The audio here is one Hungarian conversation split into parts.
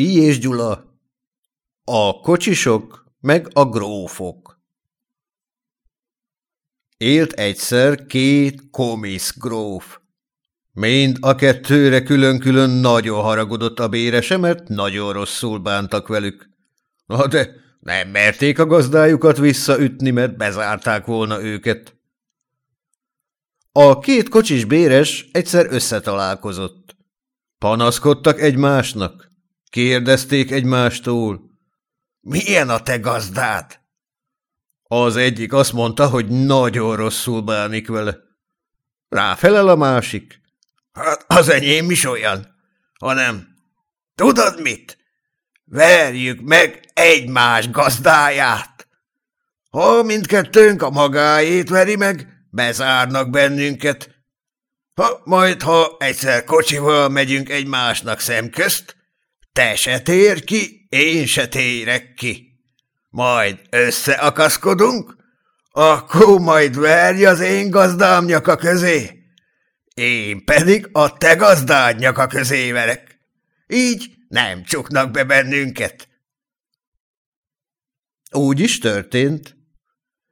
I és Gyula. A kocsisok meg a grófok. Élt egyszer két komisz gróf. Mind a kettőre külön-külön nagyon haragudott a bérese, mert nagyon rosszul bántak velük. Na de nem merték a gazdájukat visszaütni, mert bezárták volna őket. A két kocsis béres egyszer összetalálkozott. Panaszkodtak egymásnak. Kérdezték egymástól. Milyen a te gazdád? Az egyik azt mondta, hogy nagyon rosszul bánik vele. Ráfelel a másik. Hát az enyém is olyan, hanem tudod mit? Verjük meg egymás gazdáját. Ha mindkettőnk a magáét veri meg, bezárnak bennünket. Ha majd, ha egyszer kocsival megyünk egymásnak szemközt, te se tér ki, én se térek ki. Majd összeakaszkodunk, akkor majd verj az én gazdám nyaka közé, én pedig a te gazdád nyaka közé verek. Így nem csuknak be bennünket. Úgy is történt.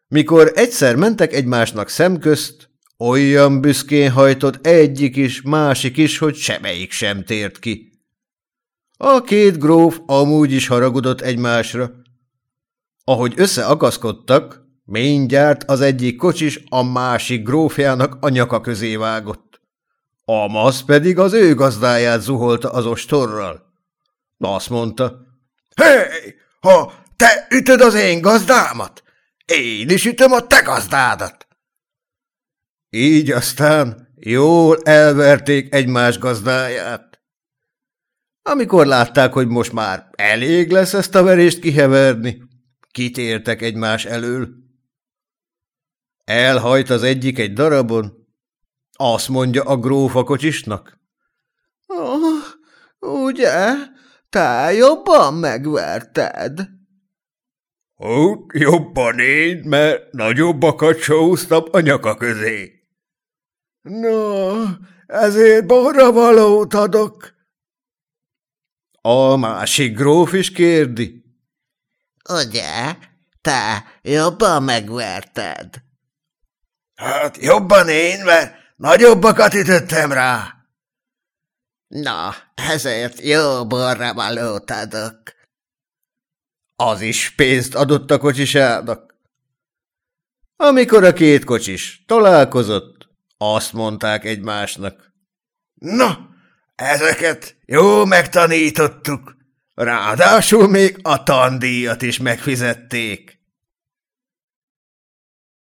Mikor egyszer mentek egymásnak szemközt, olyan büszkén hajtott egyik is, másik is, hogy semmelyik sem tért ki. A két gróf amúgy is haragudott egymásra. Ahogy összeakaszkodtak, mindjárt az egyik kocsis a másik grófjának a nyaka közé vágott. Amaz pedig az ő gazdáját zuholta az ostorral. Azt mondta, Hé, hey, ha te ütöd az én gazdámat, én is ütöm a te gazdádat. Így aztán jól elverték egymás gazdáját. Amikor látták, hogy most már elég lesz ezt a verést kiheverni, kitértek egymás elől. Elhajt az egyik egy darabon, azt mondja a grófa kocsisnak. Oh, ugye, te jobban megverted? Ó, jobban én, mert nagyobbakat sóztam a nyaka közé. No, ezért borra valót adok, a másik gróf is kérdi. Ugye, te jobban megverted? Hát jobban én, mert nagyobbakat ütöttem rá. Na, ezért jó borra valót adok. Az is pénzt adott a kocsisának. Amikor a két kocsis találkozott, azt mondták egymásnak. Na, Ezeket jó megtanítottuk, ráadásul még a tandíjat is megfizették.